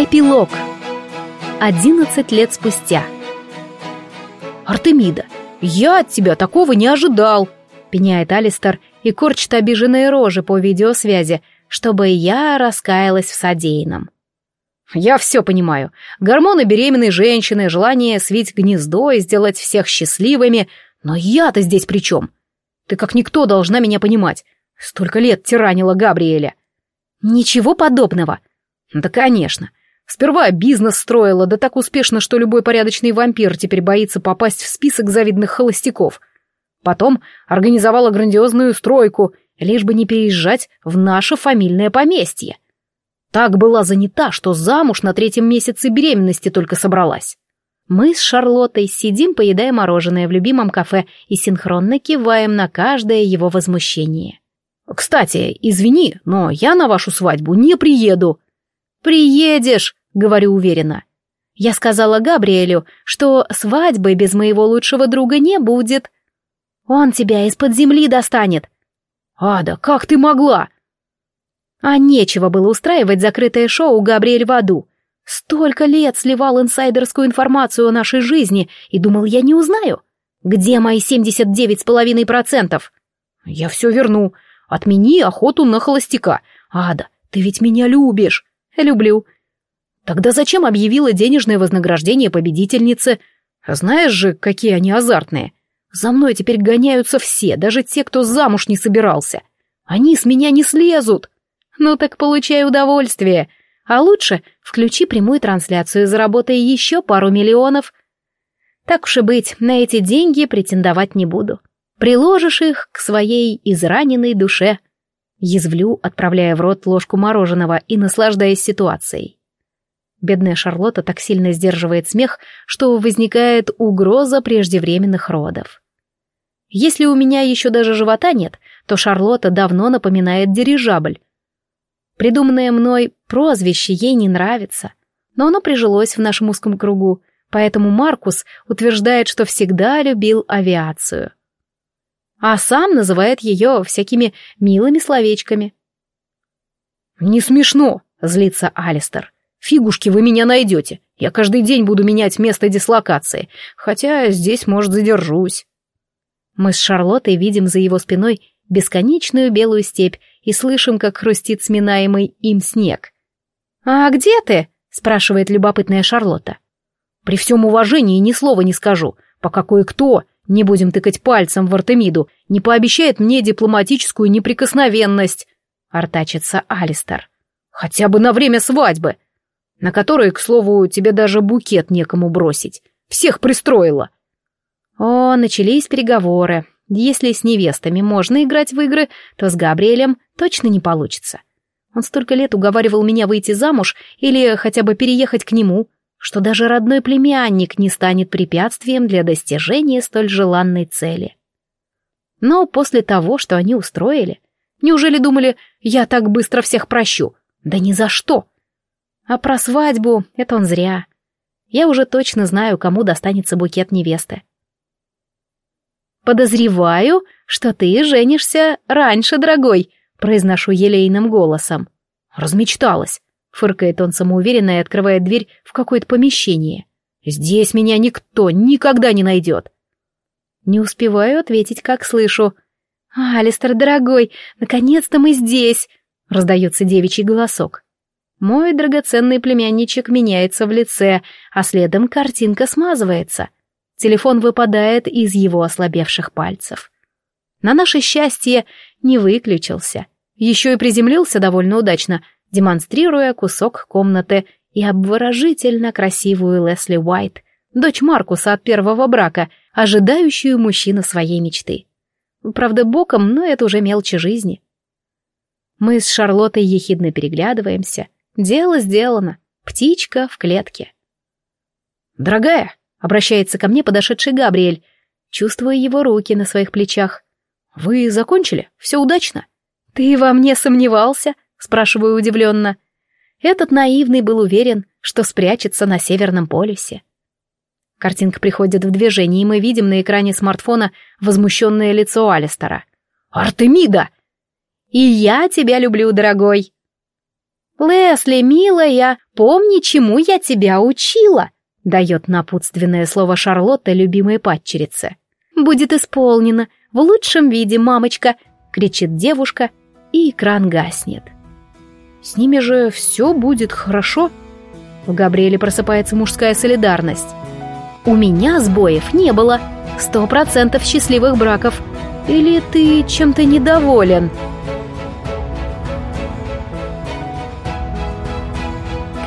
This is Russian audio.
Эпилог. Одиннадцать лет спустя. «Артемида, я от тебя такого не ожидал!» — пеняет Алистер и корчит обиженные рожи по видеосвязи, чтобы я раскаялась в содеянном. «Я все понимаю. Гормоны беременной женщины, желание свить гнездо и сделать всех счастливыми. Но я-то здесь при чем? Ты как никто должна меня понимать. Столько лет тиранила Габриэля». «Ничего подобного». «Да, конечно. Сперва бизнес строила, да так успешно, что любой порядочный вампир теперь боится попасть в список завидных холостяков. Потом организовала грандиозную стройку, лишь бы не переезжать в наше фамильное поместье. Так была занята, что замуж на третьем месяце беременности только собралась. Мы с Шарлоттой сидим, поедая мороженое в любимом кафе и синхронно киваем на каждое его возмущение. «Кстати, извини, но я на вашу свадьбу не приеду». «Приедешь!» — говорю уверенно. Я сказала Габриэлю, что свадьбы без моего лучшего друга не будет. Он тебя из-под земли достанет. «Ада, как ты могла?» А нечего было устраивать закрытое шоу «Габриэль в аду». Столько лет сливал инсайдерскую информацию о нашей жизни и думал, я не узнаю. Где мои семьдесят девять с половиной процентов? Я все верну. Отмени охоту на холостяка. Ада, ты ведь меня любишь. Люблю. Тогда зачем объявила денежное вознаграждение победительнице? Знаешь же, какие они азартные. За мной теперь гоняются все, даже те, кто замуж не собирался. Они с меня не слезут. Ну так получай удовольствие. А лучше включи прямую трансляцию, заработай еще пару миллионов. Так уж и быть, на эти деньги претендовать не буду. Приложишь их к своей израненной душе. Язвлю, отправляя в рот ложку мороженого и наслаждаясь ситуацией. Бедная Шарлотта так сильно сдерживает смех, что возникает угроза преждевременных родов. Если у меня еще даже живота нет, то Шарлотта давно напоминает дирижабль. Придуманное мной прозвище ей не нравится, но оно прижилось в нашем узком кругу, поэтому Маркус утверждает, что всегда любил авиацию. А сам называет ее всякими милыми словечками. «Не смешно», — злится Алистер. «Фигушки вы меня найдете. Я каждый день буду менять место дислокации, хотя здесь, может, задержусь». Мы с Шарлоттой видим за его спиной бесконечную белую степь и слышим, как хрустит сминаемый им снег. «А где ты?» — спрашивает любопытная Шарлотта. «При всем уважении ни слова не скажу, пока кое-кто, не будем тыкать пальцем в Артемиду, не пообещает мне дипломатическую неприкосновенность», — артачится Алистер. «Хотя бы на время свадьбы, на которой, к слову, тебе даже букет некому бросить. Всех пристроила». О, начались переговоры. Если с невестами можно играть в игры, то с Габриэлем точно не получится. Он столько лет уговаривал меня выйти замуж или хотя бы переехать к нему, что даже родной племянник не станет препятствием для достижения столь желанной цели. Но после того, что они устроили, неужели думали, я так быстро всех прощу? Да ни за что. А про свадьбу это он зря. Я уже точно знаю, кому достанется букет невесты. «Подозреваю, что ты женишься раньше, дорогой», — произношу елейным голосом. «Размечталась», — фыркает он самоуверенно и открывает дверь в какое-то помещение. «Здесь меня никто никогда не найдет». Не успеваю ответить, как слышу. «Алистер, дорогой, наконец-то мы здесь!» — раздается девичий голосок. Мой драгоценный племянничек меняется в лице, а следом картинка смазывается — Телефон выпадает из его ослабевших пальцев. На наше счастье не выключился. Еще и приземлился довольно удачно, демонстрируя кусок комнаты и обворожительно красивую Лесли Уайт, дочь Маркуса от первого брака, ожидающую мужчину своей мечты. Правда, боком, но это уже мелочи жизни. Мы с Шарлоттой ехидно переглядываемся. Дело сделано. Птичка в клетке. «Дорогая!» Обращается ко мне подошедший Габриэль. Чувствую его руки на своих плечах. «Вы закончили? Все удачно?» «Ты во мне сомневался?» — спрашиваю удивленно. Этот наивный был уверен, что спрячется на Северном полюсе. Картинка приходит в движение, и мы видим на экране смартфона возмущенное лицо Алистера. «Артемида!» «И я тебя люблю, дорогой!» «Лесли, милая, помни, чему я тебя учила», — дает напутственное слово Шарлотта любимой падчерице. «Будет исполнено, в лучшем виде, мамочка», — кричит девушка, и экран гаснет. «С ними же все будет хорошо», в Габриэле просыпается мужская солидарность. «У меня сбоев не было. Сто процентов счастливых браков. Или ты чем-то недоволен?»